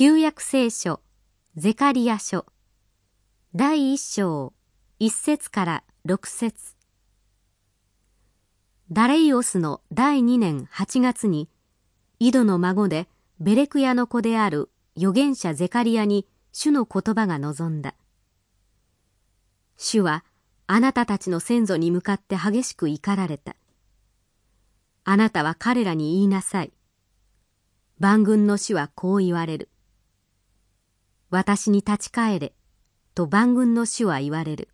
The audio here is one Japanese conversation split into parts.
旧約聖書ゼカリア書。第一章一節から六節。ダレイオスの第二年八月に井戸の孫でベレクヤの子である預言者ゼカリアに主の言葉が望んだ。主はあなたたちの先祖に向かって激しく怒られた。あなたは彼らに言いなさい。万軍の主はこう言われる。私に立ち返れ、と万軍の主は言われる。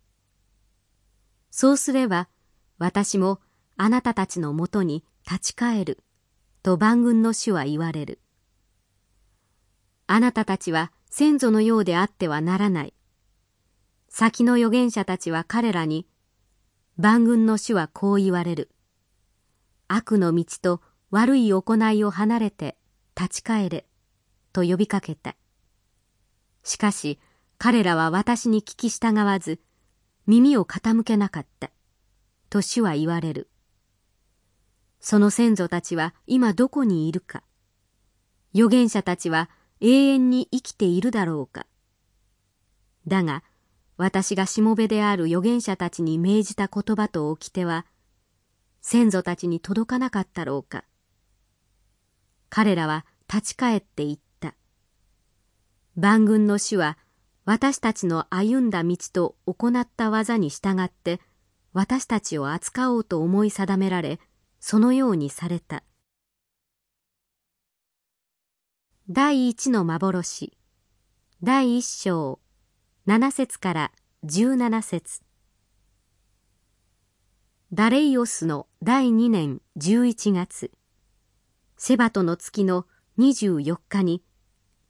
そうすれば、私もあなたたちのもとに立ち返る、と万軍の主は言われる。あなたたちは先祖のようであってはならない。先の預言者たちは彼らに、万軍の主はこう言われる。悪の道と悪い行いを離れて立ち返れ、と呼びかけた。しかし、彼らは私に聞き従わず、耳を傾けなかった。と主は言われる。その先祖たちは今どこにいるか。預言者たちは永遠に生きているだろうか。だが、私がしもべである預言者たちに命じた言葉と掟は、先祖たちに届かなかったろうか。彼らは立ち返って言った。万軍の主は私たちの歩んだ道と行った技に従って私たちを扱おうと思い定められ、そのようにされた。第一の幻。第一章。七節から十七節。ダレイオスの第二年十一月。セバトの月の24日に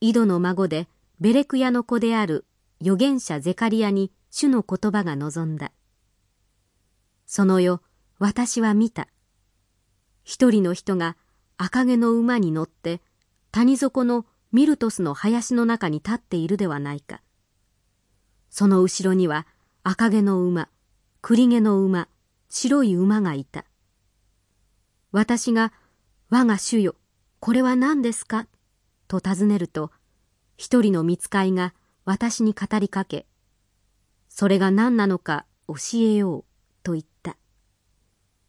井戸の孫でベレクヤの子である預言者ゼカリアに主の言葉が望んだ。その夜私は見た。一人の人が赤毛の馬に乗って谷底のミルトスの林の中に立っているではないか。その後ろには赤毛の馬栗毛の馬白い馬がいた。私が我が主よ、これは何ですか？と尋ねると、一人の見つかいが私に語りかけ、それが何なのか教えようと言った。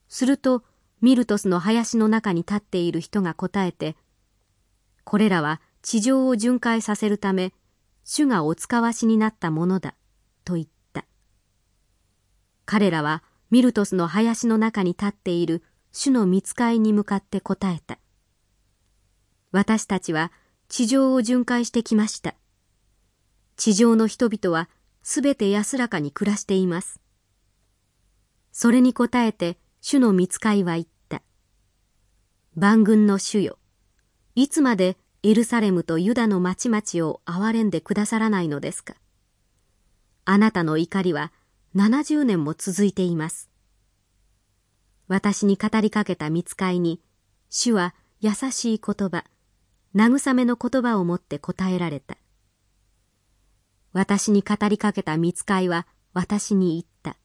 すると、ミルトスの林の中に立っている人が答えて、これらは地上を巡回させるため、主がお使わしになったものだ、と言った。彼らはミルトスの林の中に立っている主の見つかいに向かって答えた。私たちは地上を巡回してきました。地上の人々はすべて安らかに暮らしています。それに答えて主の見つかいは言った。万軍の主よ。いつまでエルサレムとユダの町々を憐れんでくださらないのですか。あなたの怒りは70年も続いています。私に語りかけた見つかいに、主は優しい言葉、慰めの言葉をもって答えられた。私に語りかけた見つかいは私に言った。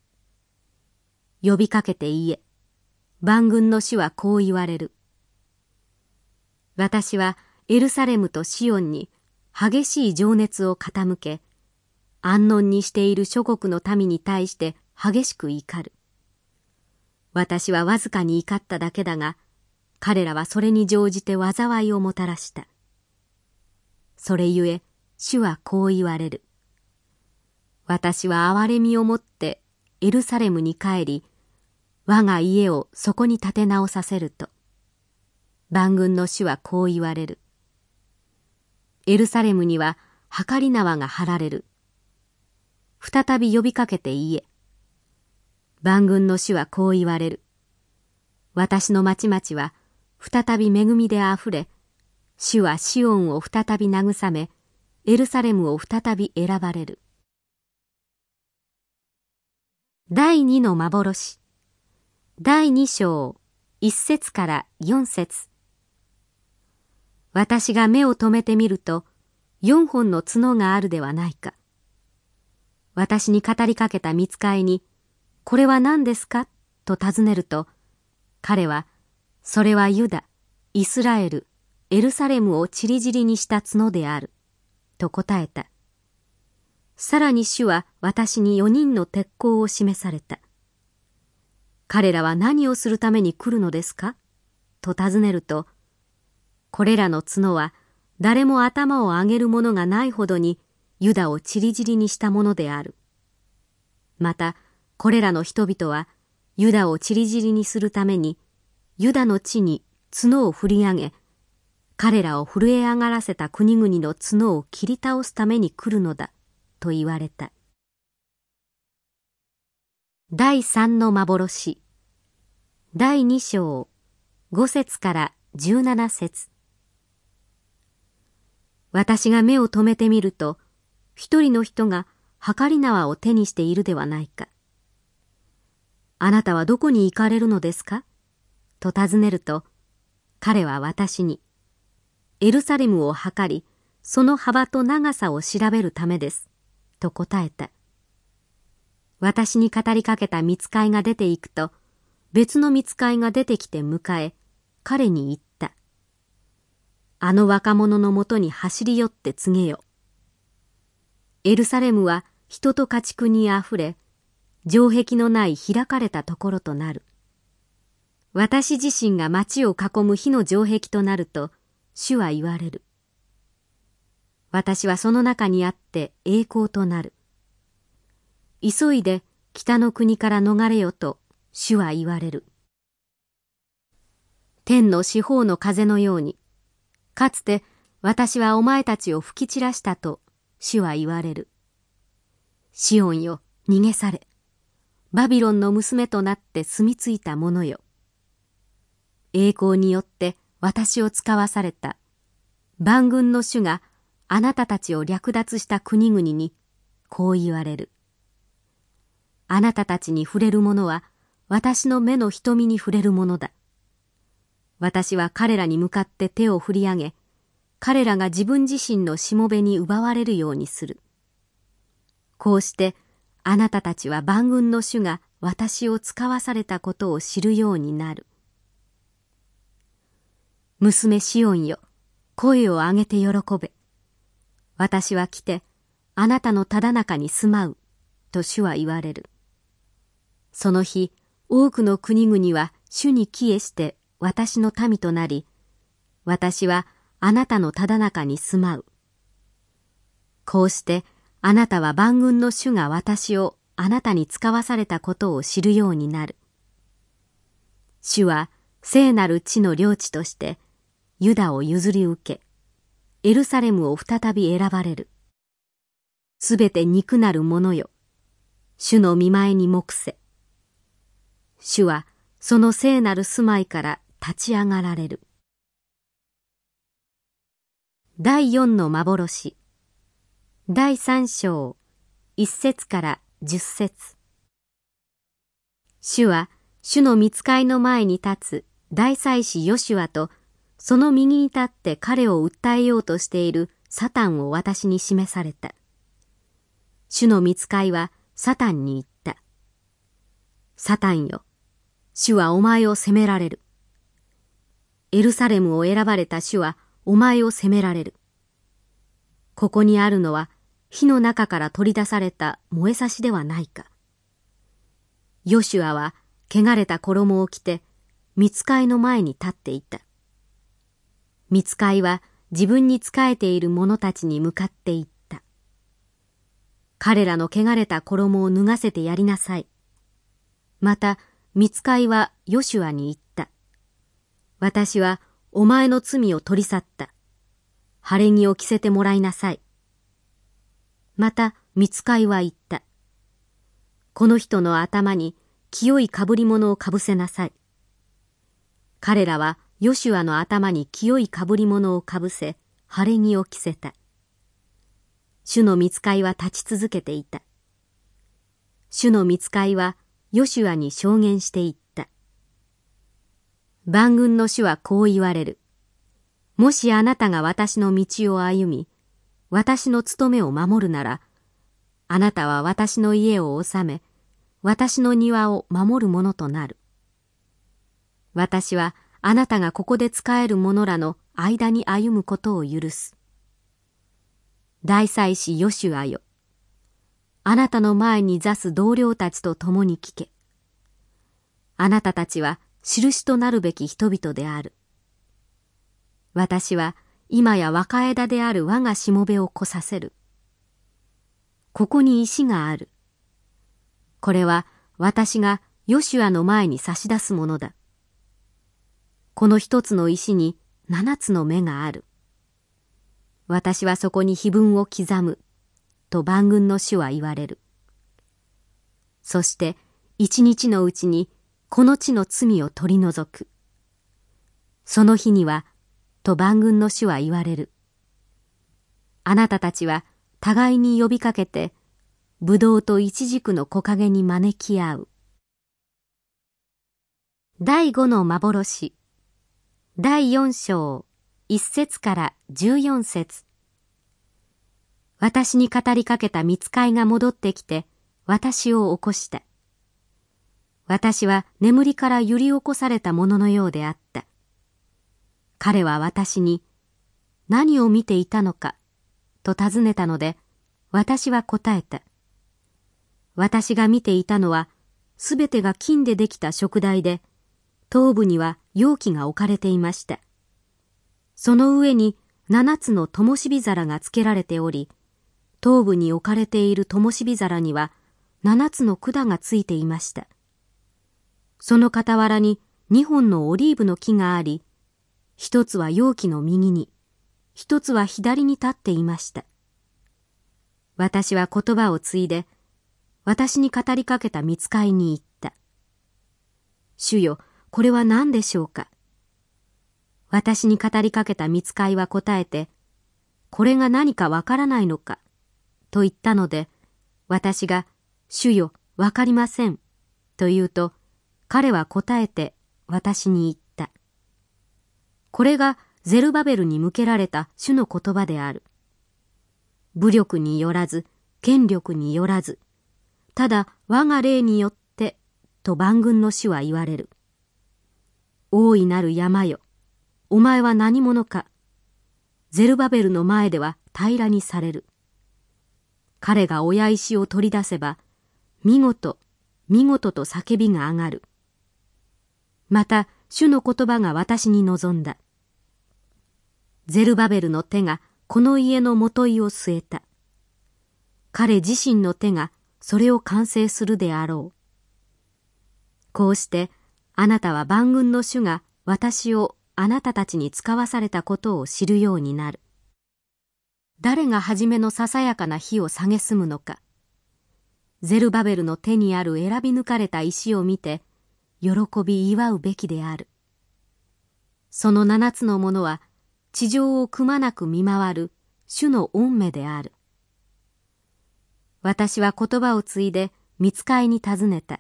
呼びかけて言え。万軍の主はこう言われる。私はエルサレムとシオンに激しい情熱を傾け、安穏にしている諸国の民に対して激しく怒る。私はわずかに怒っただけだが、彼らはそれに乗じて災いをもたらした。それゆえ、主はこう言われる。私は憐れみをもってエルサレムに帰り、我が家をそこに建て直させると。万軍の主はこう言われる。エルサレムには計り縄が張られる。再び呼びかけて言え。万軍の主はこう言われる。私の町々は再び恵みであふれ、主はシオンを再び慰め、エルサレムを再び選ばれる。第二の幻第二章一節から四節私が目を留めてみると四本の角があるではないか。私に語りかけた見つかいにこれは何ですか？と尋ねると、彼は、それはユダ、イスラエル、エルサレムをちりぢりにした角である、と答えた。さらに主は私に四人の鉄鋼を示された。彼らは何をするために来るのですか？と尋ねると、これらの角は誰も頭を上げるものがないほどにユダをちりぢりにしたものである。また、これらの人々はユダをちりぢりにするために、ユダの地に角を振り上げ、彼らを震え上がらせた国々の角を切り倒すために来るのだ。と言われた。第三の幻。第二章五節から十七節。私が目を留めてみると一人の人が計り縄を手にしているではないか。あなたはどこに行かれるのですか？と尋ねると彼は私にエルサレムを測りその幅と長さを調べるためですと答えた。私に語りかけた見つかいが出ていくと、別の見つかいが出てきて迎え、彼に言った。あの若者のもとに走り寄って告げよ。エルサレムは人と家畜にあふれ、城壁のない開かれたところとなる。私自身が町を囲む火の城壁となると、主は言われる。私はその中にあって栄光となる。急いで北の国から逃れよと主は言われる。天の四方の風のように、かつて私はお前たちを吹き散らしたと主は言われる。シオンよ、逃げ去れ。バビロンの娘となって住み着いた者よ。栄光によって私を使わされた万軍の主があなたたちを略奪した国々にこう言われる。あなたたちに触れるものは私の目の瞳に触れるものだ。私は彼らに向かって手を振り上げ、彼らが自分自身のしもべに奪われるようにする。こうしてあなたたちは万軍の主が私を使わされたことを知るようになる。娘シオンよ、声を上げて喜べ。私は来て、あなたのただ中に住まう、と主は言われる。その日、多くの国々は主に帰依して私の民となり、私はあなたのただ中に住まう。こうしてあなたは万軍の主が私をあなたに使わされたことを知るようになる。主は聖なる地の領地としてユダを譲り受け、エルサレムを再び選ばれる。すべて肉なる者よ。主の見前に目せ。主はその聖なる住まいから立ち上がられる。第四の幻。第三章、一節から十節。主は、主の見つかいの前に立つ大祭司ヨシュアとその右に立って彼を訴えようとしているサタンを私に示された。主の見つかいはサタンに言った。サタンよ、主はお前を責められる。エルサレムを選ばれた主はお前を責められる。ここにあるのは火の中から取り出された燃えさしではないか。ヨシュアは汚れた衣を着て、見つかいの前に立っていた。見つかいは自分に仕えている者たちに向かって言った。彼らの汚れた衣を脱がせてやりなさい。また、見つかいはヨシュアに言った。私はお前の罪を取り去った。晴れ着を着せてもらいなさい。また、見つかいは言った。この人の頭に清い被り物をかぶせなさい。彼らはヨシュアの頭に清い被り物をかぶせ、晴れ着を着せた。主の見つかいは立ち続けていた。主の見つかいはヨシュアに証言していった。万軍の主はこう言われる。もしあなたが私の道を歩み、私の務めを守るなら、あなたは私の家を治め、私の庭を守るものとなる。私はあなたがここで仕える者らの間に歩むことを許す。大祭司ヨシュアよ。あなたの前に座す同僚たちと共に聞け。あなたたちは印となるべき人々である。私は今や若枝である我がしもべをこさせる。ここに石がある。これは私がヨシュアの前に差し出すものだ。この一つの石に七つの目がある。私はそこに碑文を刻む。と万軍の主は言われる。そして一日のうちにこの地の罪を取り除く。その日には、と万軍の主は言われる。あなたたちは互いに呼びかけて、ブドウとイチジクの木陰に招き合う。第五の幻第四章一節から十四節私に語りかけた見つかいが戻ってきて私を起こした。私は眠りから揺り起こされたもののようであった。彼は私に何を見ていたのかと尋ねたので私は答えた。私が見ていたのはすべてが金でできた食台で頭部には容器が置かれていました。その上に七つの灯火皿がつけられており、頭部に置かれている灯火皿には七つの管がついていました。その傍らに二本のオリーブの木があり、一つは容器の右に、一つは左に立っていました。私は言葉を継いで、私に語りかけた見つかいに言った。主よ、これは何でしょうか？私に語りかけた見つかいは答えて、これが何かわからないのか？と言ったので、私が、主よ、わかりません。と言うと、彼は答えて私に言った。これがゼルバベルに向けられた主の言葉である。武力によらず、権力によらず、ただ我が霊によって、と万軍の主は言われる。大いなる山よ、お前は何者か。ゼルバベルの前では平らにされる。彼が親石を取り出せば、見事、見事と叫びが上がる。また、主の言葉が私に望んだ。ゼルバベルの手がこの家のもといを据えた。彼自身の手がそれを完成するであろう。こうして、あなたは万軍の主が私をあなたたちに使わされたことを知るようになる。誰が初めのささやかな火を蔑むのか。ゼルバベルの手にある選び抜かれた石を見て、喜び祝うべきである。その七つのものは、地上をくまなく見回る主の御目である。私は言葉を継いで見つかいに尋ねた。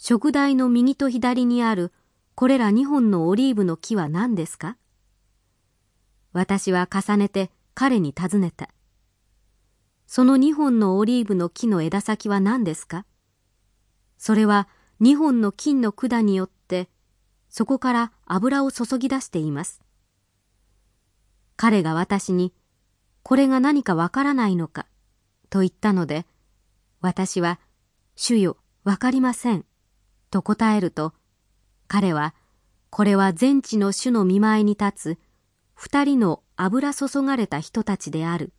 食台の右と左にあるこれら二本のオリーブの木は何ですか？私は重ねて彼に尋ねた。その二本のオリーブの木の枝先は何ですか？それは二本の金の管によってそこから油を注ぎ出しています。彼が私に、これが何かわからないのか、と言ったので、私は、主よ、わかりません、と答えると、彼は、これは全地の主の見舞いに立つ二人の油注がれた人たちである、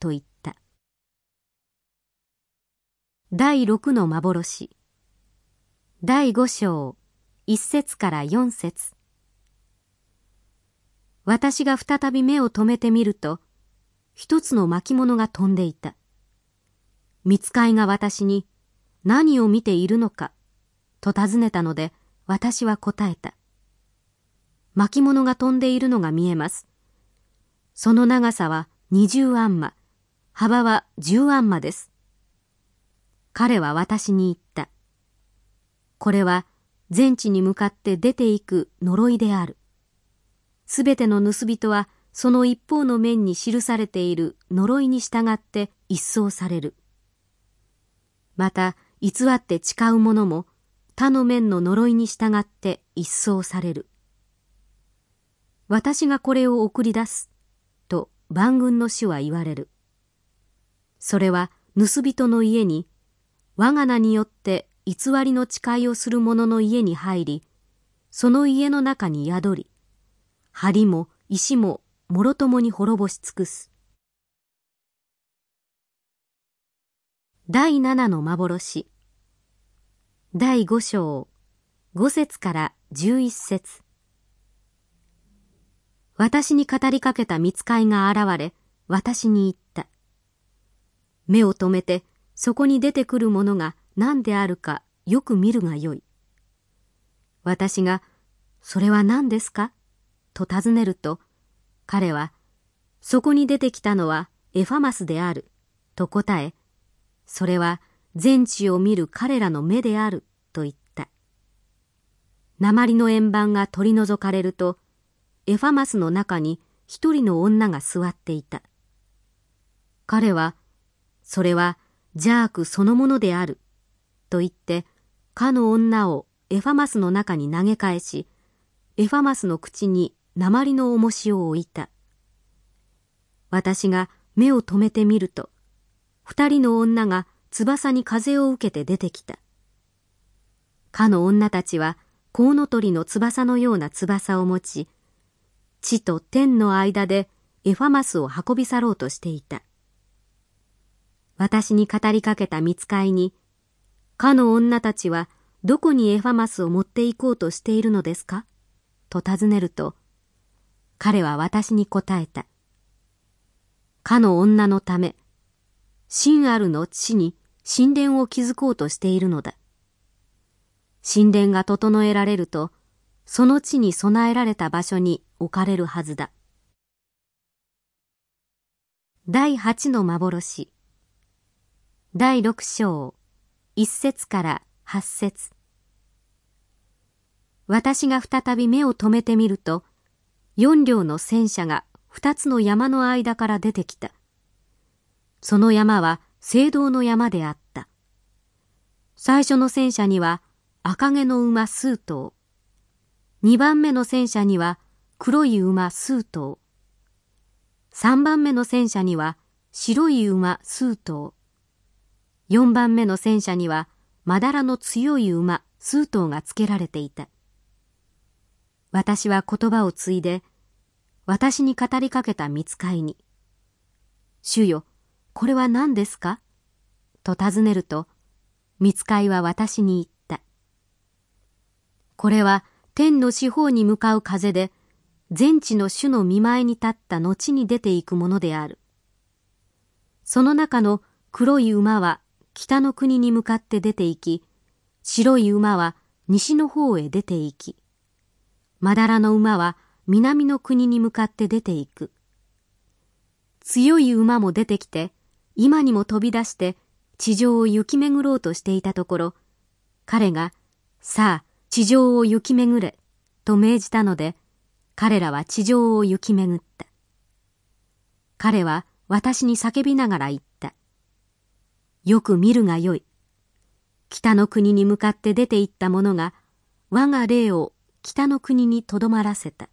と言った。第六の幻第五章一節から四節私が再び目を留めてみると、一つの巻物が飛んでいた。見つかいが私に何を見ているのか、と尋ねたので私は答えた。巻物が飛んでいるのが見えます。その長さは二十アンマ、幅は十アンマです。彼は私に言った。これは全地に向かって出ていく呪いである。すべての盗人はその一方の面に記されている呪いに従って一掃される。また、偽って誓う者も他の面の呪いに従って一掃される。私がこれを送り出す。と万軍の主は言われる。それは盗人の家に、我が名によって偽りの誓いをする者の家に入り、その家の中に宿り、梁も石ももろともに滅ぼし尽くす。第七の幻第五章五節から十一節私に語りかけた見つかいが現れ、私に言った。目を留めて、そこに出てくるものが何であるかよく見るがよい。私が、それは何ですか？と尋ねると、彼は、そこに出てきたのはエファマスである、と答え、それは全地を見る彼らの目である、と言った。鉛の円盤が取り除かれると、エファマスの中に一人の女が座っていた。彼は、それは邪悪そのものである、と言って、かの女をエファマスの中に投げ返し、エファマスの口に鉛の重しを置いた。私が目を留めてみると、二人の女が翼に風を受けて出てきた。かの女たちは、コウノトリの翼のような翼を持ち、地と天の間でエファマスを運び去ろうとしていた。私に語りかけた見つかいに、かの女たちはどこにエファマスを持って行こうとしているのですか？と尋ねると、彼は私に答えた。かの女のため、真あるの地に神殿を築こうとしているのだ。神殿が整えられると、その地に備えられた場所に置かれるはずだ。第八の幻第六章一節から八節私が再び目を留めてみると、四両の戦車が二つの山の間から出てきた。その山は聖堂の山であった。最初の戦車には赤毛の馬数頭。二番目の戦車には黒い馬数頭。三番目の戦車には白い馬数頭。四番目の戦車にはまだらの強い馬数頭がつけられていた。私は言葉を継いで、私に語りかけた見つかいに、主よ、これは何ですか？と尋ねると、見つかいは私に言った。これは天の四方に向かう風で、全地の主の見舞いに立った後に出ていくものである。その中の黒い馬は北の国に向かって出て行き、白い馬は西の方へ出て行き、まだらの馬は南の国に向かって出て行く。強い馬も出てきて、今にも飛び出して地上を行き巡ろうとしていたところ、彼が、さあ、地上を行き巡れ、と命じたので、彼らは地上を行き巡った。彼は私に叫びながら言った。よく見るがよい。北の国に向かって出て行った者が、我が霊を北の国にとどまらせた。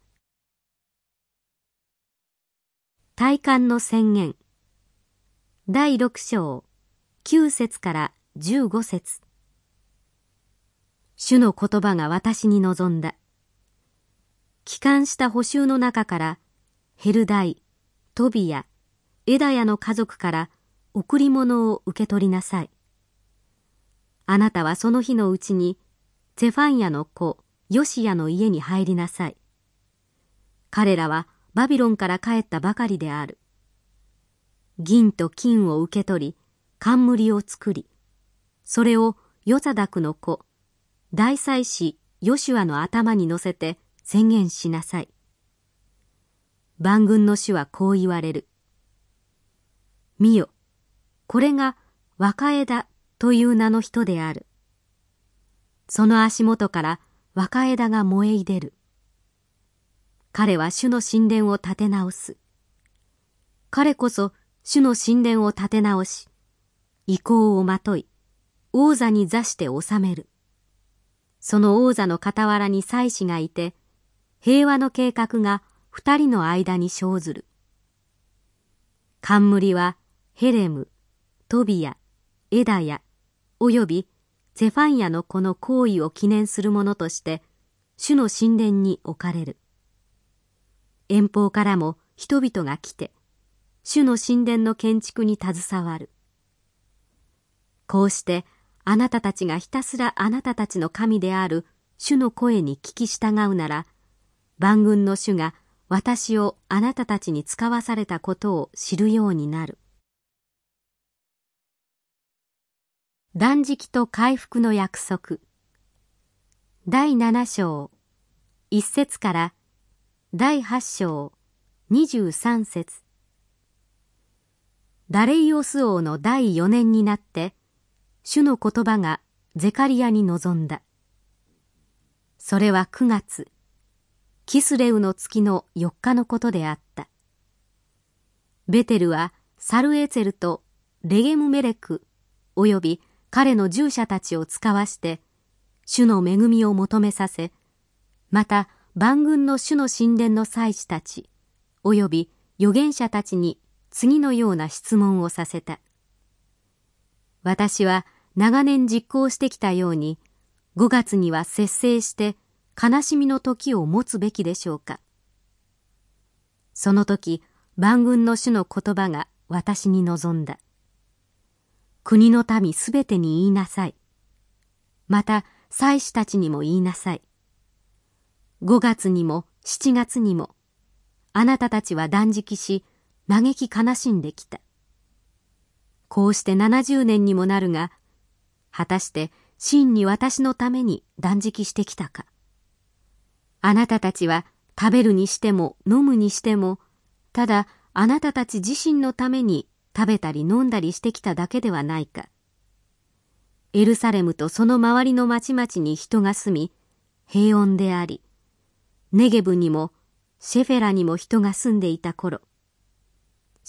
体感の宣言第六章九節から十五節主の言葉が私に望んだ。帰還した補修の中から、ヘルダイ、トビア、エダヤの家族から贈り物を受け取りなさい。あなたはその日のうちに、ゼファンヤの子、ヨシヤの家に入りなさい。彼らはバビロンから帰ったばかりである。銀と金を受け取り、冠を作り、それをヨザダクの子、大祭司ヨシュアの頭に乗せて宣言しなさい。万軍の主はこう言われる。見よ、これが若枝という名の人である。その足元から若枝が燃え出る。彼は主の神殿を建て直す。彼こそ主の神殿を建て直し、意向をまとい、王座に座して治める。その王座の傍らに祭司がいて、平和の計画が二人の間に生ずる。冠はヘレム、トビア、エダヤ、およびゼファンヤの子の行為を記念するものとして主の神殿に置かれる遠方からも人々が来て主の神殿の建築に携わる。こうしてあなたたちがひたすらあなたたちの神である主の声に聞き従うなら万軍の主が私をあなたたちに使わされたことを知るようになる。断食と回復の約束。第七章。一節から第八章。二十三節。ダレイオス王の第四年になって主の言葉がゼカリアに臨んだ。それは九月キスレウの月の四日のことであった。ベテルはサルエツェルとレゲムメレクおよび彼の従者たちを使わして主の恵みを求めさせまた万軍の主の神殿の祭司たちおよび預言者たちに次のような質問をさせた私は長年実行してきたように5月には節制して悲しみの時を持つべきでしょうかその時万軍の主の言葉が私に望んだ国の民すべてに言いなさい。また、祭司たちにも言いなさい。5月にも7月にも、あなたたちは断食し、嘆き悲しんできた。こうして70年にもなるが、果たして真に私のために断食してきたか。あなたたちは食べるにしても飲むにしても、ただあなたたち自身のために食べたり飲んだりしてきただけではないか。エルサレムとその周りの町々に人が住み、平穏であり、ネゲブにもシェフェラにも人が住んでいた頃、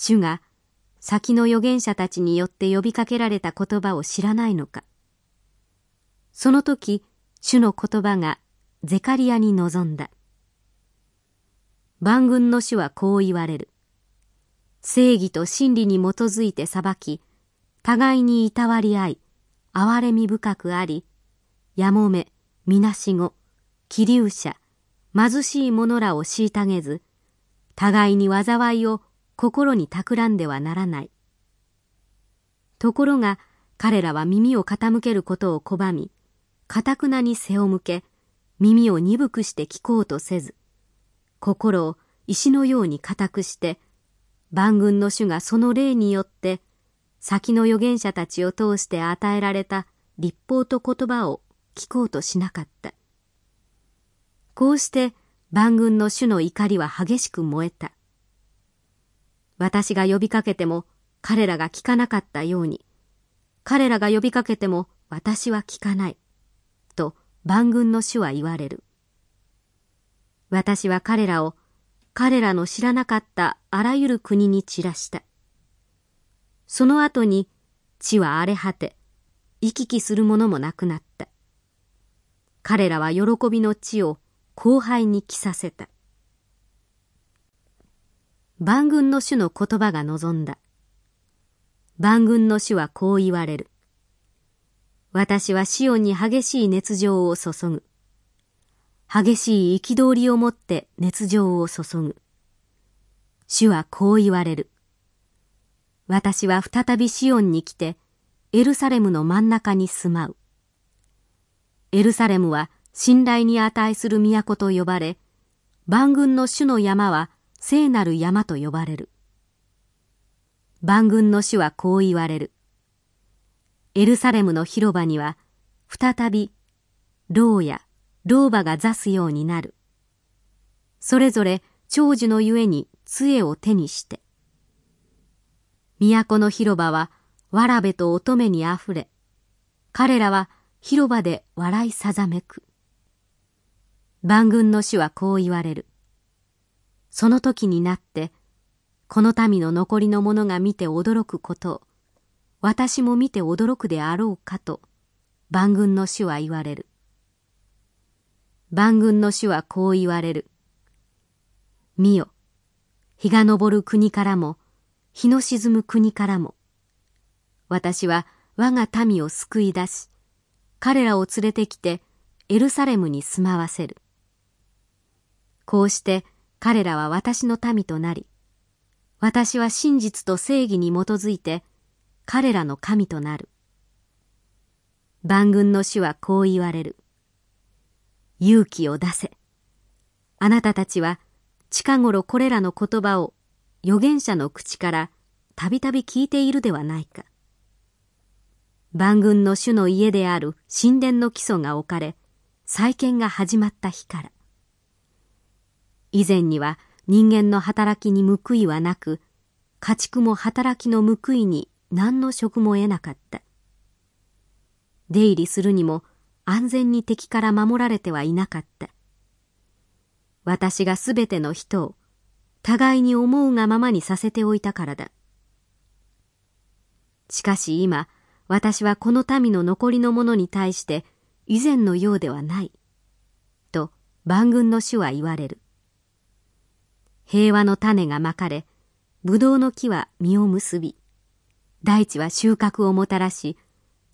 主が先の預言者たちによって呼びかけられた言葉を知らないのか。その時、主の言葉がゼカリアに臨んだ。万軍の主はこう言われる。正義と真理に基づいて裁き、互いにいたわり合い、憐れみ深くあり、やもめ、みなしご、気流者、貧しい者らを虐げず、互いに災いを心に企んではならない。ところが彼らは耳を傾けることを拒み、かたくなに背を向け、耳を鈍くして聞こうとせず、心を石のように固くして、万軍の主がその霊によって先の預言者たちを通して与えられた立法と言葉を聞こうとしなかった。こうして万軍の主の怒りは激しく燃えた。私が呼びかけても彼らが聞かなかったように、彼らが呼びかけても私は聞かない。と万軍の主は言われる。私は彼らを彼らの知らなかったあらゆる国に散らした。その後に地は荒れ果て、行き来するももなくなった。彼らは喜びの地を後輩に着させた。万軍の主の言葉が望んだ。万軍の主はこう言われる。私はシオンに激しい熱情を注ぐ。激しい憤りをもって熱情を注ぐ。主はこう言われる。私は再びシオンに来て、エルサレムの真ん中に住まう。エルサレムは信頼に値する都と呼ばれ、万軍の主の山は聖なる山と呼ばれる。万軍の主はこう言われる。エルサレムの広場には、再び、牢や老婆が座すようになる。それぞれ長寿のゆえに杖を手にして。都の広場はわらべと乙女にあふれ、彼らは広場で笑いさざめく。万軍の主はこう言われる。その時になって、この民の残りの者が見て驚くことを、私も見て驚くであろうかと、万軍の主は言われる。万軍の主はこう言われる。見よ、日が昇る国からも、日の沈む国からも私は我が民を救い出し彼らを連れてきてエルサレムに住まわせるこうして彼らは私の民となり私は真実と正義に基づいて彼らの神となる万軍の主はこう言われる勇気を出せあなたたちは近頃これらの言葉を預言者の口からたびたび聞いているではないか。万軍の主の家である神殿の基礎が置かれ、再建が始まった日から。以前には人間の働きに報いはなく、家畜も働きの報いに何の職も得なかった。出入りするにも安全に敵から守られてはいなかった。私がすべての人を互いに思うがままにさせておいたからだ。しかし今、私はこの民の残りの者に対して以前のようではない。と万軍の主は言われる。平和の種がまかれ、葡萄の木は実を結び、大地は収穫をもたらし、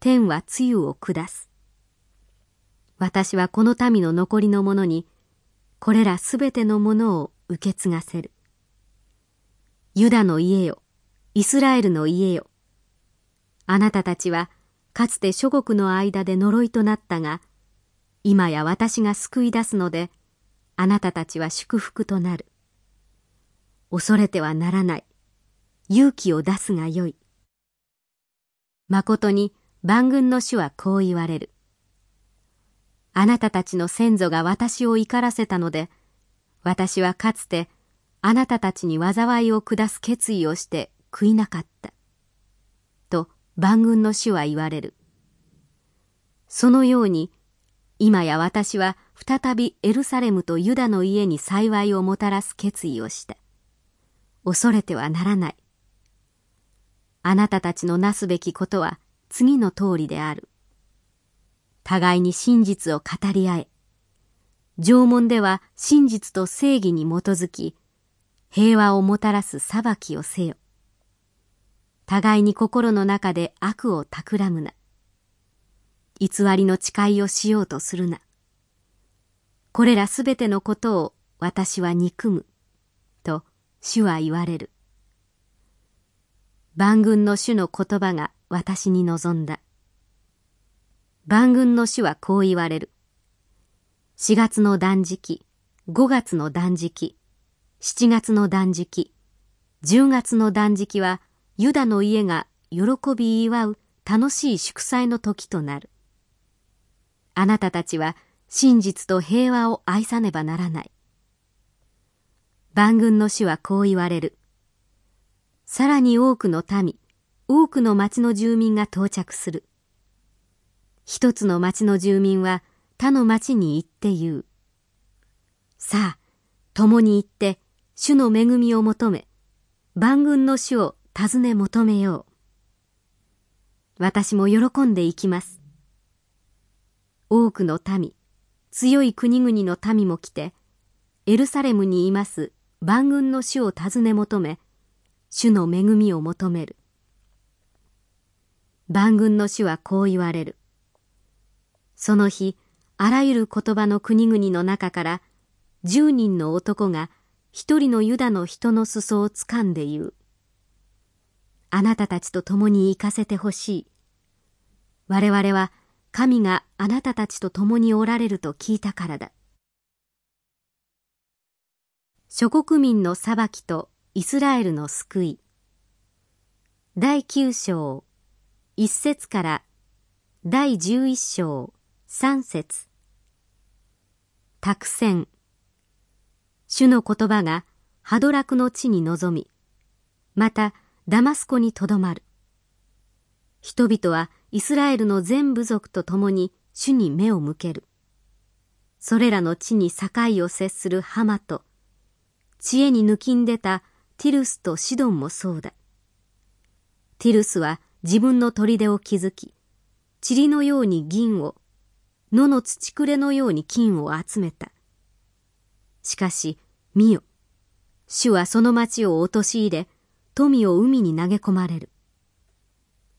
天は露を下す。私はこの民の残りの者に、これらすべてのものを受け継がせる。ユダの家よ、イスラエルの家よ。あなたたちはかつて諸国の間で呪いとなったが、今や私が救い出すので、あなたたちは祝福となる。恐れてはならない。勇気を出すがよい。誠に万軍の主はこう言われる。あなたたちの先祖が私を怒らせたので、私はかつてあなたたちに災いを下す決意をして悔いなかった。と万軍の主は言われる。そのように、今や私は再びエルサレムとユダの家に幸いをもたらす決意をした。恐れてはならない。あなたたちのなすべきことは次の通りである。互いに真実を語り合え。縄文では真実と正義に基づき、平和をもたらす裁きをせよ。互いに心の中で悪を企むな。偽りの誓いをしようとするな。これらすべてのことを私は憎む。と主は言われる。万軍の主の言葉が私に望んだ。万軍の主はこう言われる。4月の断食、5月の断食、7月の断食、10月の断食はユダの家が喜び祝う楽しい祝祭の時となる。あなたたちは真実と平和を愛さねばならない。万軍の主はこう言われる。さらに多くの民、多くの町の住民が到着する。一つの町の住民は他の町に行って言う。さあ、共に行って主の恵みを求め、万軍の主を尋ね求めよう。私も喜んでいきます。多くの民、強い国々の民も来て、エルサレムにいます万軍の主を尋ね求め、主の恵みを求める。万軍の主はこう言われる。その日、あらゆる言葉の国々の中から、十人の男が一人のユダの人の裾をつかんで言う。あなたたちと共に行かせてほしい。我々は神があなたたちと共におられると聞いたからだ。諸国民の裁きとイスラエルの救い。第九章、一節から第十一章、三節。託戦。主の言葉がハドラクの地に臨み、またダマスコにとどまる。人々はイスラエルの全部族と共に主に目を向ける。それらの地に境を接するハマと、知恵に抜きんでたティルスとシドンもそうだ。ティルスは自分の砦を築き、塵のように銀を、野の土くれのように金を集めた。しかし、見よ。主はその町を陥れ、富を海に投げ込まれる。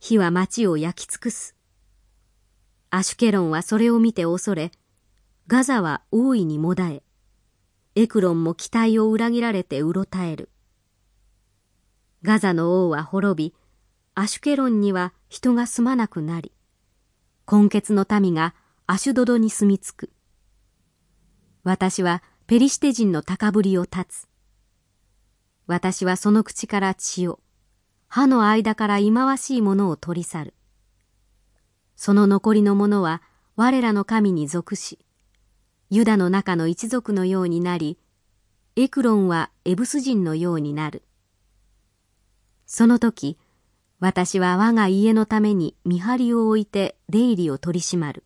火は町を焼き尽くす。アシュケロンはそれを見て恐れ、ガザは大いにもだえ、エクロンも期待を裏切られてうろたえる。ガザの王は滅び、アシュケロンには人が住まなくなり、根血の民がアシュドドに住み着く。私はペリシテ人の高ぶりを立つ。私はその口から血を、歯の間から忌まわしいものを取り去る。その残りの者は我らの神に属し、ユダの中の一族のようになり、エクロンはエブス人のようになる。その時、私は我が家のために見張りを置いて出入りを取り締まる。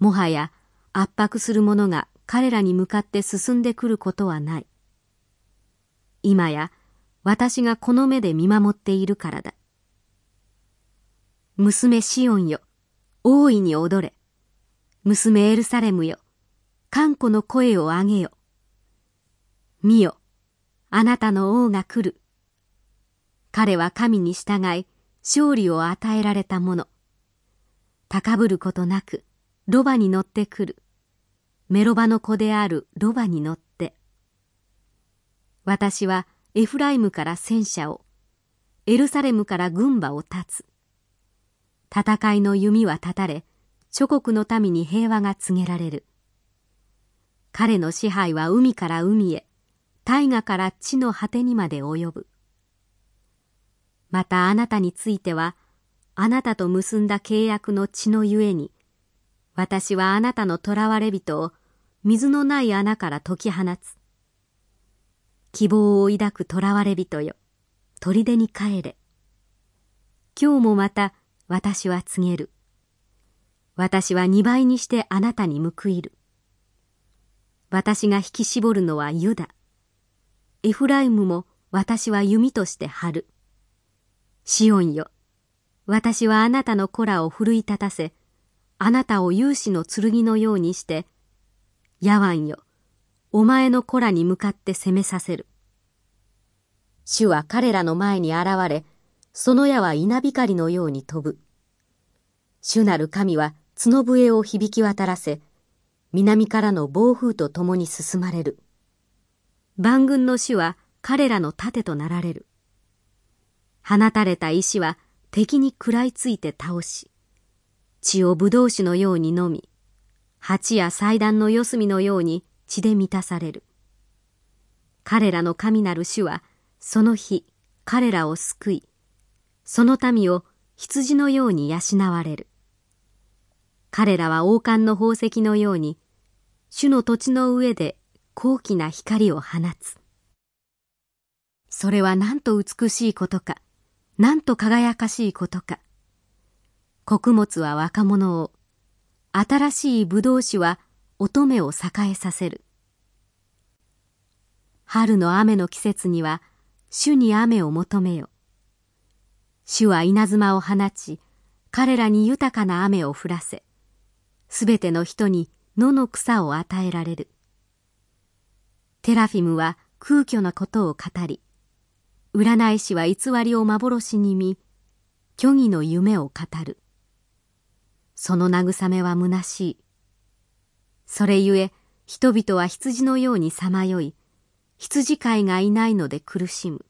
もはや圧迫する者が彼らに向かって進んでくることはない。今や私がこの目で見守っているからだ。娘シオンよ、大いに踊れ。娘エルサレムよ、看護の声を上げよ。見よ、あなたの王が来る。彼は神に従い、勝利を与えられた者。高ぶることなく、ロバに乗ってくる。メロバの子であるロバに乗って。私はエフライムから戦車を、エルサレムから軍馬を立つ。戦いの弓は断たれ、諸国の民に平和が告げられる。彼の支配は海から海へ、大河から地の果てにまで及ぶ。またあなたについては、あなたと結んだ契約の血のゆえに、私はあなたの囚われ人を水のない穴から解き放つ。希望を抱く囚われ人よ、砦に帰れ。今日もまた私は告げる。私は二倍にしてあなたに報いる。私が引き絞るのはユダ。エフライムも私は弓として張る。シオンよ。私はあなたの子らを奮い立たせ、あなたを勇士の剣のようにして、ヤワンよ。お前の子らに向かって攻めさせる。主は彼らの前に現れ、その矢は稲光のように飛ぶ。主なる神は角笛を響き渡らせ、南からの暴風と共に進まれる。万軍の主は彼らの盾となられる。放たれた石は敵に食らいついて倒し、血を葡萄酒のように飲み、蜂や祭壇の四隅のように血で満たされる。彼らの神なる主は、その日、彼らを救い、その民を羊のように養われる。彼らは王冠の宝石のように、主の土地の上で高貴な光を放つ。それはなんと美しいことか。なんと輝かしいことか。穀物は若者を、新しい葡萄酒は乙女を栄えさせる。春の雨の季節には、主に雨を求めよ。主は稲妻を放ち、彼らに豊かな雨を降らせ、すべての人に野の草を与えられる。テラフィムは空虚なことを語り、占い師は偽りを幻に見、虚偽の夢を語る。その慰めは虚しい。それゆえ、人々は羊のようにさまよい、羊飼いがいないので苦しむ。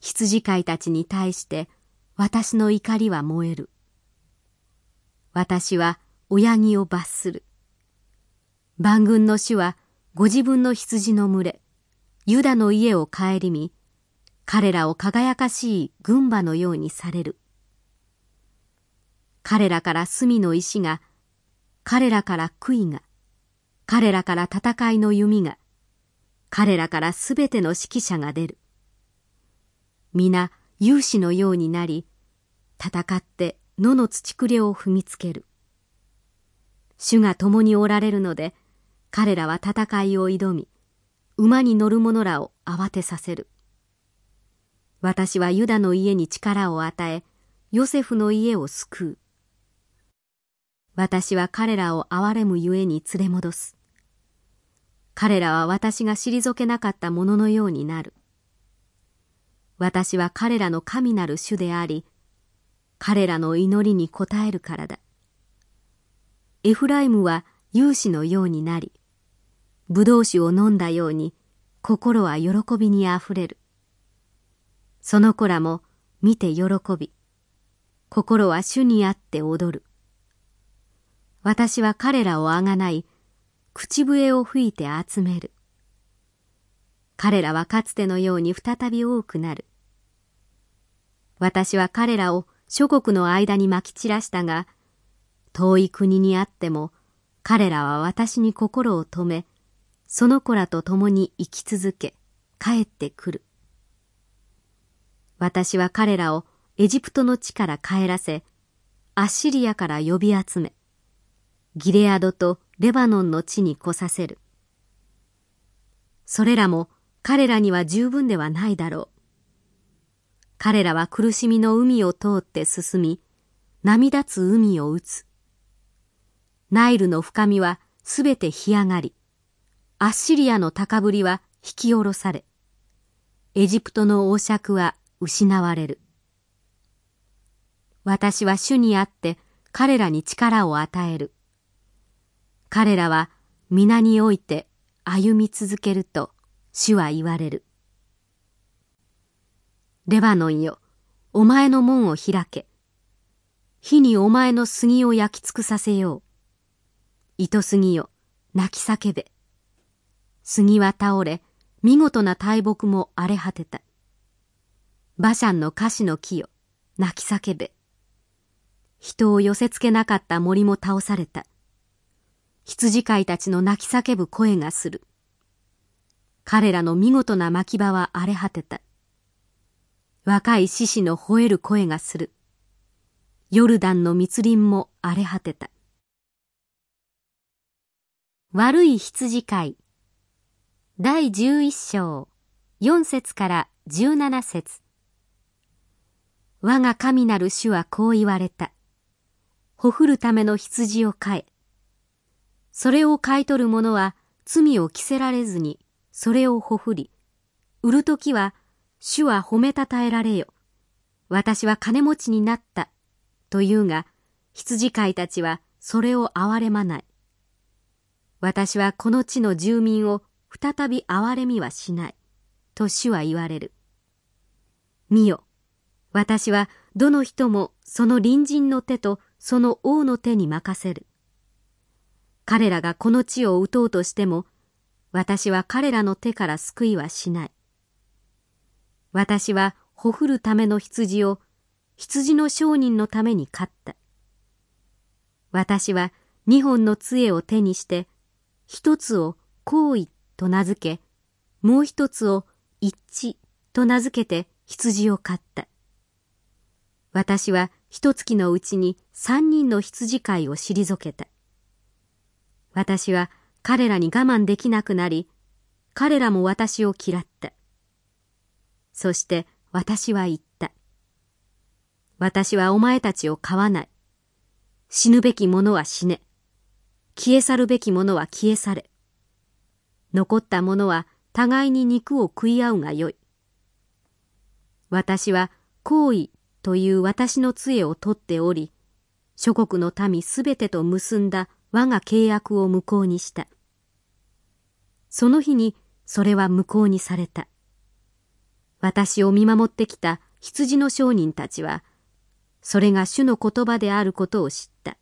羊飼いたちに対して私の怒りは燃える。私は親木を罰する。万軍の主はご自分の羊の群れ、ユダの家を顧み、彼らを輝かしい軍馬のようにされる。彼らから隅の石が、彼らから杭が、彼らから戦いの弓が、彼らからすべての指揮者が出る。皆勇士のようになり、戦って野の土くれを踏みつける。主が共におられるので、彼らは戦いを挑み、馬に乗る者らを慌てさせる。私はユダの家に力を与え、ヨセフの家を救う。私は彼らを憐れむゆえに連れ戻す。彼らは私が退けなかったもののようになる。私は彼らの神なる主であり、彼らの祈りに応えるからだ。エフライムは勇士のようになり、葡萄酒を飲んだように心は喜びにあふれる。その子らも見て喜び、心は主にあって踊る。私は彼らをあがない、口笛を吹いて集める。彼らはかつてのように再び多くなる。私は彼らを諸国の間にまき散らしたが、遠い国にあっても、彼らは私に心を止め、その子らと共に生き続け、帰ってくる。私は彼らをエジプトの地から帰らせ、アッシリアから呼び集め、ギレアドとレバノンの地に来させる。それらも彼らには十分ではないだろう。彼らは苦しみの海を通って進み、波立つ海を打つ。ナイルの深みはすべて干上がり、アッシリアの高ぶりは引き下ろされ、エジプトの王爵は失われる。私は主にあって彼らに力を与える。彼らは皆において歩み続けると主は言われる。レバノンよ、お前の門を開け。火にお前の杉を焼き尽くさせよう。糸杉よ、泣き叫べ。杉は倒れ、見事な大木も荒れ果てた。馬車の菓子の木よ、泣き叫べ。人を寄せつけなかった森も倒された。羊飼いたちの泣き叫ぶ声がする。彼らの見事な牧場は荒れ果てた。若い獅子の吠える声がする。ヨルダンの密林も荒れ果てた。悪い羊飼い第十一章四節から十七節我が神なる主はこう言われた。ほふるための羊を飼え。それを買い取る者は罪を着せられずにそれをほふり、売るときは、主は褒めたたえられよ。私は金持ちになった。と言うが、羊飼いたちはそれを憐れまない。私はこの地の住民を再び憐れみはしない。と主は言われる。見よ。私はどの人もその隣人の手とその王の手に任せる。彼らがこの地を打とうとしても、私は彼らの手から救いはしない。私はほふるための羊を羊の商人のために飼った。私は二本の杖を手にして、一つを行為と名付け、もう一つを一致と名付けて羊を飼った。私は一月のうちに三人の羊飼いを退けた。私は彼らに我慢できなくなり、彼らも私を嫌った。そして私は言った。私はお前たちを飼わない。死ぬべき者は死ね。消え去るべき者は消え去れ。残った者は互いに肉を食い合うがよい。私は行為という私の杖を取っており、諸国の民すべてと結んだ我が契約を無効にした。その日にそれは無効にされた。私を見守ってきた羊の商人たちは、それが主の言葉であることを知った。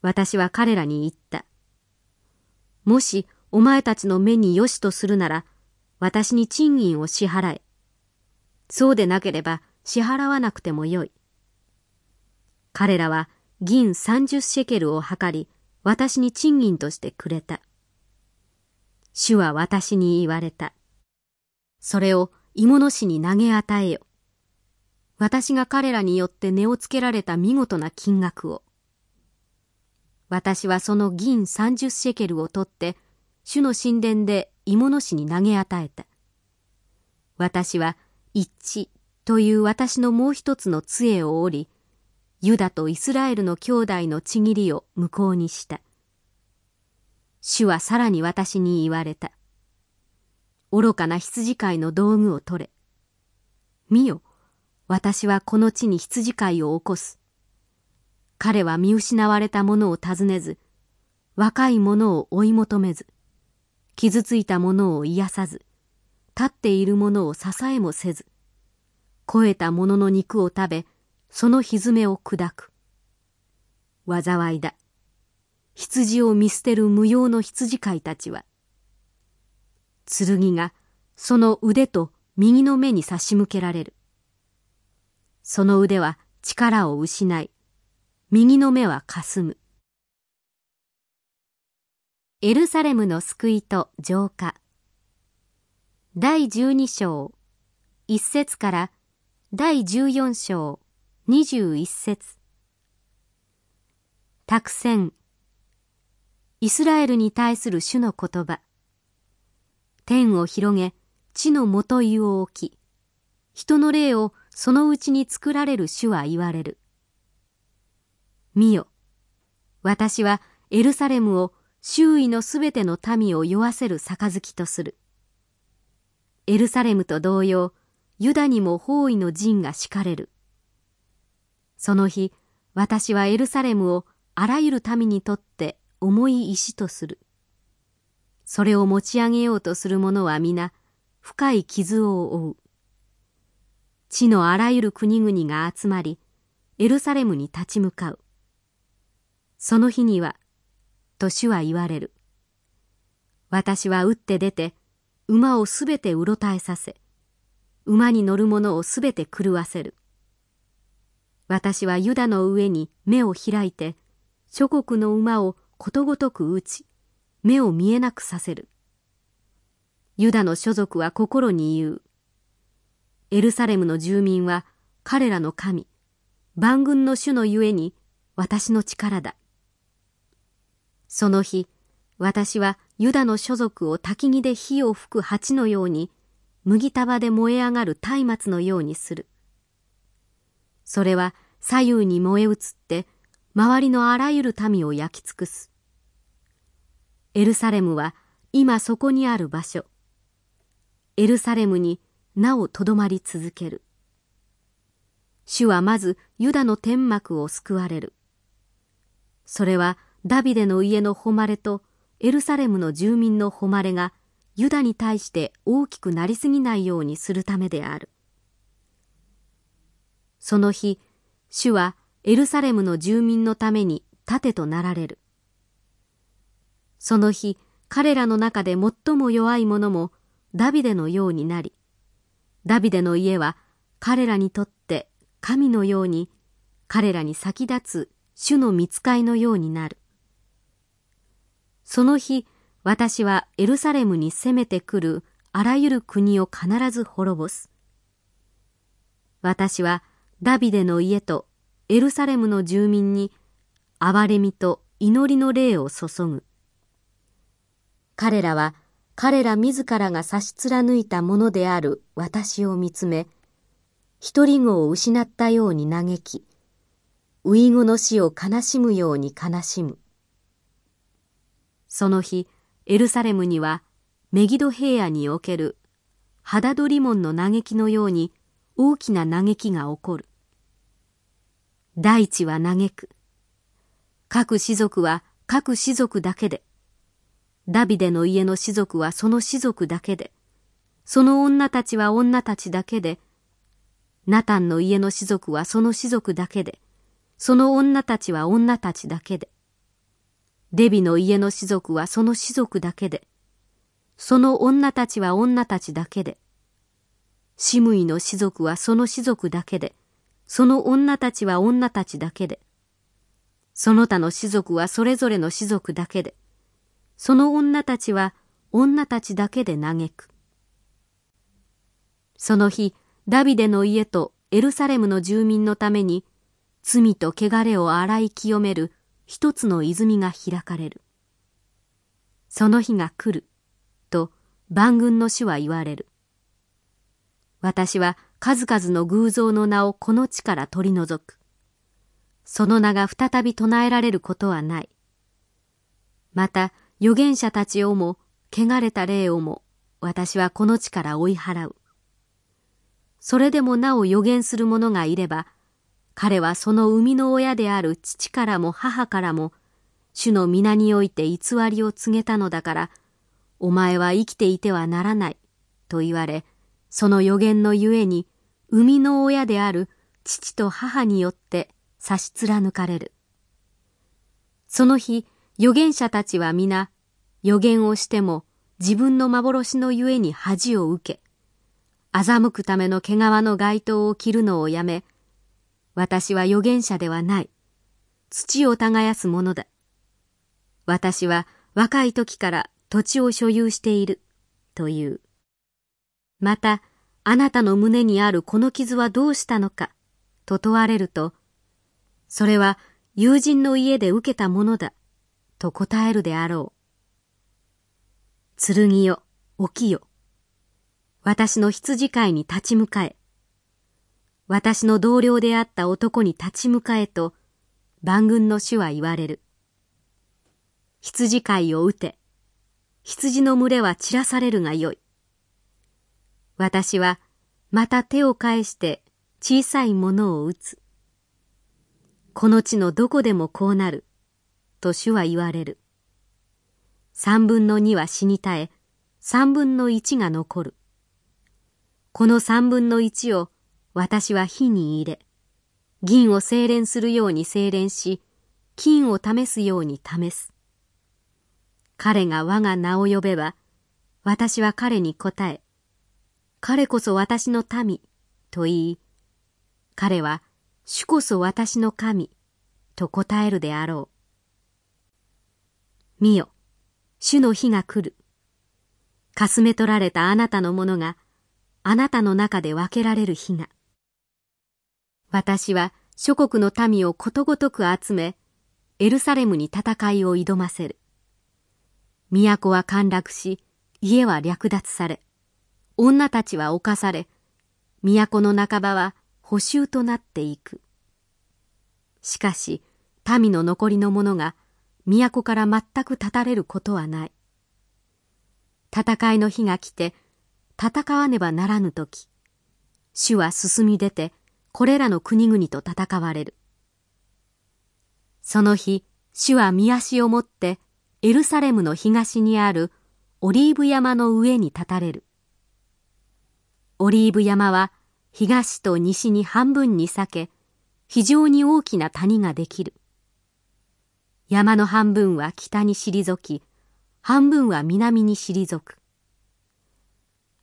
私は彼らに言った。もしお前たちの目に良しとするなら、私に賃金を支払え。そうでなければ支払わなくてもよい。彼らは銀三十シェケルを測り、私に賃金としてくれた。主は私に言われた。それを芋の氏に投げ与えよ。私が彼らによって値をつけられた見事な金額を。私はその銀三十シェケルを取って、主の神殿で芋の氏に投げ与えた。私は一致という私のもう一つの杖を折り、ユダとイスラエルの兄弟のちぎりを無効にした。主はさらに私に言われた。愚かな羊飼いの道具を取れ。見よ、私はこの地に羊飼いを起こす。彼は見失われた者を尋ねず、若い者を追い求めず、傷ついた者を癒さず、立っている者を支えもせず、肥えた者の肉を食べ、その蹄を砕く。災いだ。羊を見捨てる無用の羊飼いたちは、剣がその腕と右の目に差し向けられる。その腕は力を失い、右の目はかすむ。エルサレムの救いと浄化。第十二章、一節から第十四章、二十一節。託戦。イスラエルに対する主の言葉。天を広げ、地の元湯を置き、人の霊をそのうちに作られる主は言われる。見よ、私はエルサレムを周囲のすべての民を酔わせる杯とする。エルサレムと同様、ユダにも包囲の陣が敷かれる。その日、私はエルサレムをあらゆる民にとって重い石とする。それを持ち上げようとする者は皆、深い傷を負う。地のあらゆる国々が集まり、エルサレムに立ち向かう。その日には、と主は言われる。私は打って出て、馬をすべてうろたえさせ、馬に乗る者をすべて狂わせる。私はユダの上に目を開いて、諸国の馬をことごとく打ち、目を見えなくさせる。ユダの所属は心に言う。エルサレムの住民は彼らの神、万軍の主のゆえに私の力だ。その日、私はユダの所属を焚き木で火を吹く蜂のように、麦束で燃え上がる松明のようにする。それは左右に燃え移って、周りのあらゆる民を焼き尽くす。エルサレムは今そこにある場所。エルサレムになおとどまり続ける。主はまずユダの天幕を救われる。それはダビデの家の誉れとエルサレムの住民の誉れがユダに対して大きくなりすぎないようにするためである。その日、主はエルサレムの住民のために盾となられる。その日、彼らの中で最も弱い者もダビデのようになり、ダビデの家は彼らにとって神のように、彼らに先立つ主の見つかいのようになる。その日、私はエルサレムに攻めてくるあらゆる国を必ず滅ぼす。私はダビデの家とエルサレムの住民に憐れみと祈りの霊を注ぐ。彼らは彼ら自らが差し貫いたものである私を見つめ、一人子を失ったように嘆き、ウイゴの死を悲しむように悲しむ。その日、エルサレムには、メギド平野における、肌取り門の嘆きのように大きな嘆きが起こる。大地は嘆く。各氏族は各氏族だけで、ダビデの家の士族はその士族だけで、その女たちは女たちだけで、ナタンの家の士族はその士族だけで、その女たちは女たちだけで、デビの家の士族はその士族だけで、その女たちは女たちだけで、シムイの士族はその士族だけで、その女たちは女たちだけで、その他の士族はそれぞれの士族だけで、その女たちは女たちだけで嘆く。その日、ダビデの家とエルサレムの住民のために、罪と汚れを洗い清める一つの泉が開かれる。その日が来る、と万軍の主は言われる。私は数々の偶像の名をこの地から取り除く。その名が再び唱えられることはない。また、預言者たちをも、汚れた霊をも、私はこの地から追い払う。それでもなお予言する者がいれば、彼はその生みの親である父からも母からも、主の皆において偽りを告げたのだから、お前は生きていてはならない、と言われ、その予言のゆえに、生みの親である父と母によって差し貫かれる。その日、預言者たちは皆、予言をしても自分の幻のゆえに恥を受け、欺くための毛皮の街灯を着るのをやめ、私は預言者ではない。土を耕すものだ。私は若い時から土地を所有している。という。また、あなたの胸にあるこの傷はどうしたのか、と問われると、それは友人の家で受けたものだ、と答えるであろう。剣よ、起きよ。私の羊飼いに立ち向かえ。私の同僚であった男に立ち向かえと、万軍の主は言われる。羊飼いを撃て。羊の群れは散らされるがよい。私はまた手を返して小さいものを撃つ。この地のどこでもこうなる。と主は言われる。三分の二は死に絶え、三分の一が残る。この三分の一を私は火に入れ、銀を精錬するように精錬し、金を試すように試す。彼が我が名を呼べば、私は彼に答え、彼こそ私の民、と言い、彼は、主こそ私の神、と答えるであろう。見よ、主の日が来る。かすめ取られたあなたのものが、あなたの中で分けられる日が。私は諸国の民をことごとく集め、エルサレムに戦いを挑ませる。都は陥落し、家は略奪され、女たちは侵され、都の半ばは補修となっていく。しかし、民の残りの者が都から全く立たれることはない。戦いの日が来て、戦わねばならぬ時、主は進み出て、これらの国々と戦われる。その日、主は見足を持って、エルサレムの東にあるオリーブ山の上に立たれる。オリーブ山は東と西に半分に裂け、非常に大きな谷ができる。山の半分は北に退き、半分は南に退く。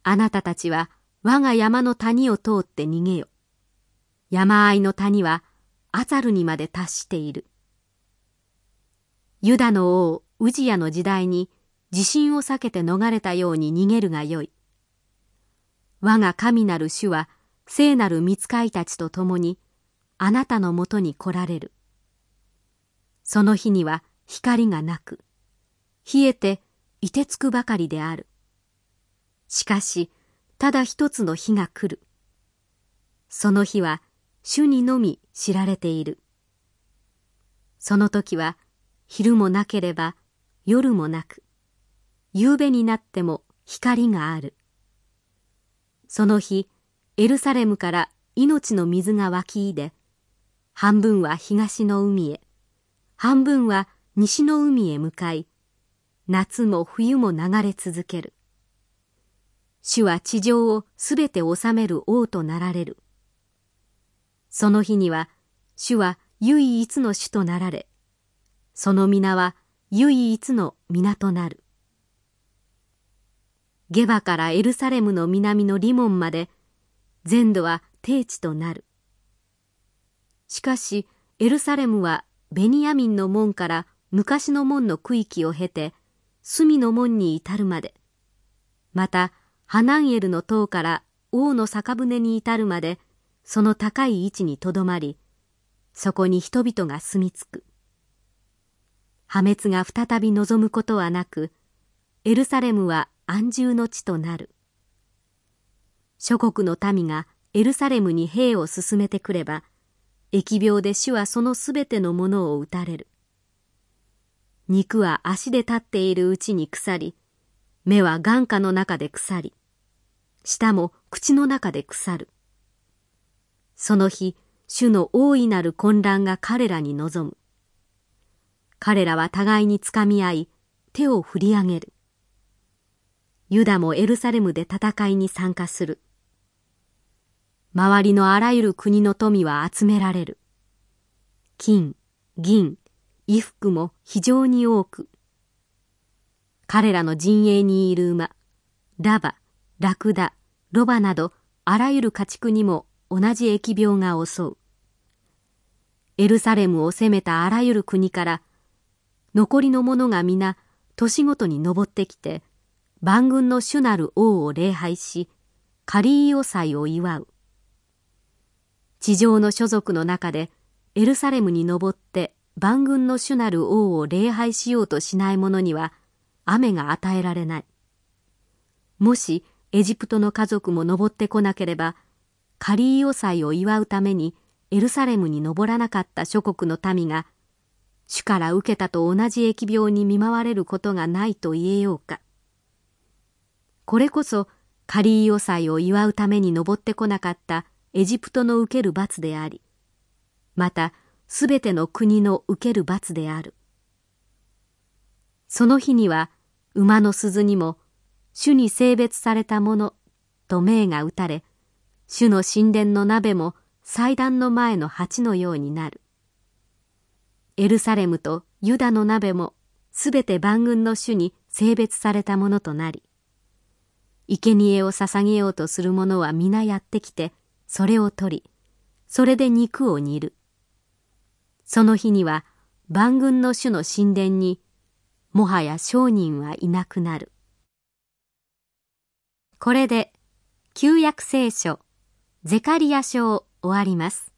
あなたたちは我が山の谷を通って逃げよ。山あいの谷はアザルにまで達している。ユダの王ウジヤの時代に地震を避けて逃れたように逃げるがよい。我が神なる主は聖なる御使いたちと共にあなたのもとに来られる。その日には光がなく、冷えて凍てつくばかりである。しかし、ただ一つの日が来る。その日は主にのみ知られている。その時は昼もなければ夜もなく、夕べになっても光がある。その日、エルサレムから命の水が湧き出、半分は東の海へ、半分は西の海へ向かい、夏も冬も流れ続ける。主は地上をすべて治める王となられる。その日には、主は唯一の主となられ、その皆は唯一の皆となる。ゲバからエルサレムの南のリモンまで全土は低地となるしかしエルサレムはベニヤミンの門から昔の門の区域を経て隅の門に至るまで。またハナンエルの塔から王の酒舟に至るまでその高い位置にとどまりそこに人々が住み着く。破滅が再び望むことはなくエルサレムは安住の地となる。諸国の民がエルサレムに兵を進めてくれば疫病で主はそのすべてのものを撃たれる。肉は足で立っているうちに腐り目は眼下の中で腐り舌も口の中で腐る。その日主の大いなる混乱が彼らに望む。彼らは互いにつかみ合い手を振り上げる。ユダもエルサレムで戦いに参加する。周りのあらゆる国の富は集められる。金銀衣服も非常に多く。彼らの陣営にいる馬ラバラクダロバなどあらゆる家畜にも同じ疫病が襲う。エルサレムを攻めたあらゆる国から残りの者が皆年ごとに登ってきて万軍の主なる王を礼拝しカリーヨ祭を祝う。地上の所属の中でエルサレムに登って万軍の主なる王を礼拝しようとしない者には雨が与えられないもしエジプトの家族も登ってこなければカリーヨ祭を祝うためにエルサレムに登らなかった諸国の民が主から受けたと同じ疫病に見舞われることがないと言えようか。これこそカリーヨ祭を祝うために登ってこなかったエジプトの受ける罰であり、またすべての国の受ける罰である。その日には馬の鈴にも主に性別されたものと命が打たれ、主の神殿の鍋も祭壇の前の鉢のようになる。エルサレムとユダの鍋もすべて万軍の主に性別されたものとなり、生贄を捧げようとする者は皆やってきて、それを取り、それで肉を煮る。その日には万軍の主の神殿に、もはや商人はいなくなる。これで、旧約聖書、ゼカリア書を終わります。